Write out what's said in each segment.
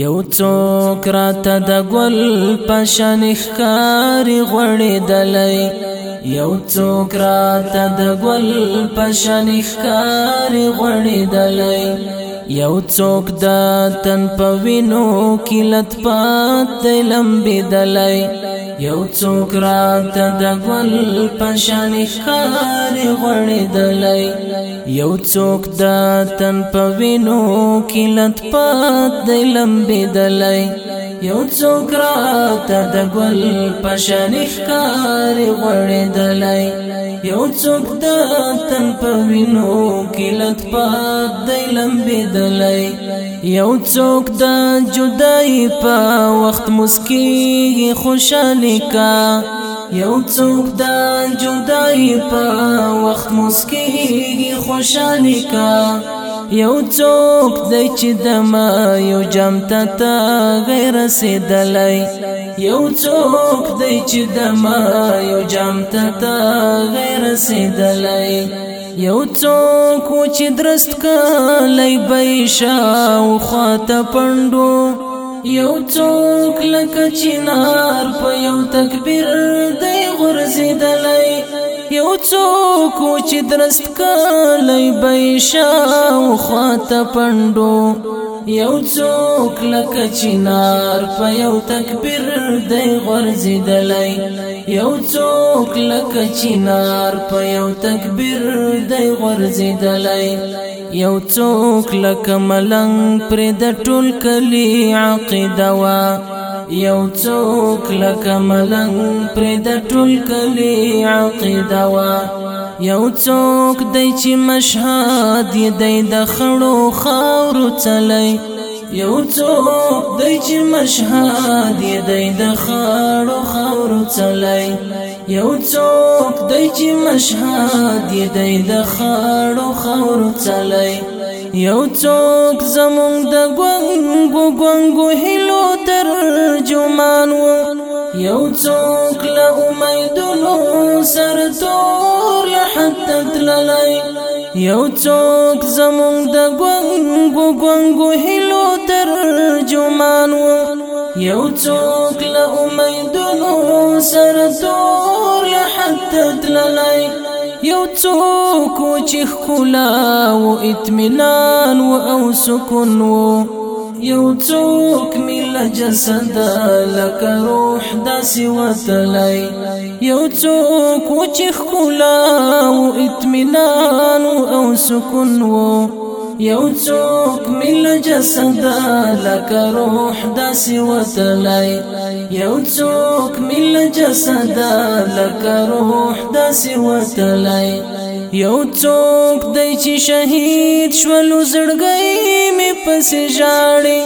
یو څوک راته د ګل پشان ښکاری غړې دلې یو څوک راته د ګل پشان ښکاری غړې دلې یو څوک د تن پوینو کلت پات لمبې دلې یو څوک رات د ګل پشان خار غړې دلای یو څوک د تن پوینو کلت پات د لمبې دلای یو څوک را ته د ګل پشان ښکار وړدلای یو څوک د تن په وینو کلت پات دی لمبدلای یو څوک د جدای په وخت مسکی خوشاله کا یو څوک د جدای په وخت مسکی خوشاله کا یو څوک دی چې د ما یو جام ته غیر رسیدلای یو څوک دی چې د ما یو جام ته غیر رسیدلای یو څوک چې درست کلای بېشا او خاطه پندو یو څوک لکه چنار په یو تکبیر دی غرزیدلای یو څوک چې درست کلی بېشا او خاطه پندو یو څوک لکه چنار په یو تکبیر دی غرزیدلای یو څوک لکه چنار په یو تکبیر دی غرزیدلای یو څوک لکه ملنګ پر د ټول کلی عقیده وا یو څوک لکه ملنګ پر د ټول کلی عقیده وا یو څوک دای چې مشهاد دی د خړو خاور چلی یو څوک دای چې مشهاد دی د خړو خاور چلی یو څوک دای چې مشهاد دی د خړو خاور چلی یو څوک زمونږ د ګونګو ګونګو هلو ترجمان و یو څوک له امیدونو سره تور حتی تللی یو څوک زمونږ د ګونګو ګونګو هلو ترجمان و یو څوک له امیدونو سره تور حتی تللی یو څوک چې خلا او اطمینان او سکون و یو څوک مل جسد لک روح د سوتلای یو څوک چې خلا او اطمینان او سکون و یو څوک مل جسد لکه روح د سیوتلای یو څوک مل جسد لکه روح د سیوتلای یو څوک دای چې شهید شول زړګي می پس ژاړي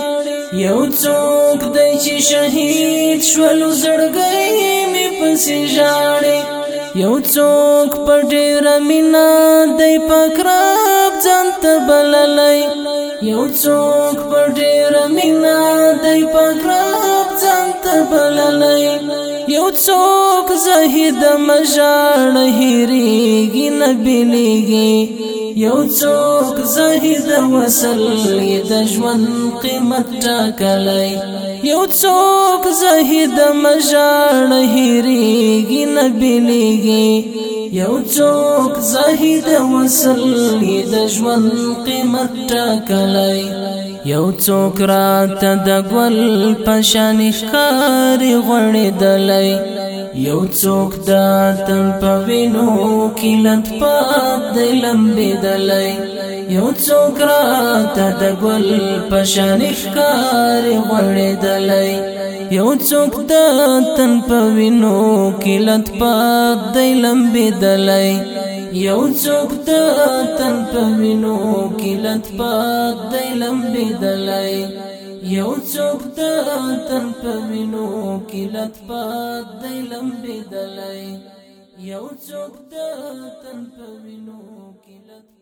یو څوک دای چې شهید شول زړګي می پس ژاړي یو څوک په ډیر مینا دای پکره بللی یو څوک په ډیر مینا دای پاک رب ځان ته بللی یو څوک زاهد مژاړ هریږي نبی لګي یو څوک زاهد وصل د ژوند قیمت ټاکلی یو څوک زاهد مژاړ هېریږي نه بېلېږي یو څوک زاهد وصل د ژوند قیمت ټاکلی یو څوک راته د ګل په شان ښکاري غوړېدلی یو څوک د تن پوینو کلت پات د لمبې دلای یو څوک را ته د ګل پشان ښکار وړې دلای یو څوک د تن پوینو کلت پات د لمبې دلای یو څوک د تن پوینو کلت پات د لمبې دلای یو څوک د تن پوینو کلت پات دی لمبې دلای یو څوک د تن پوینو کلت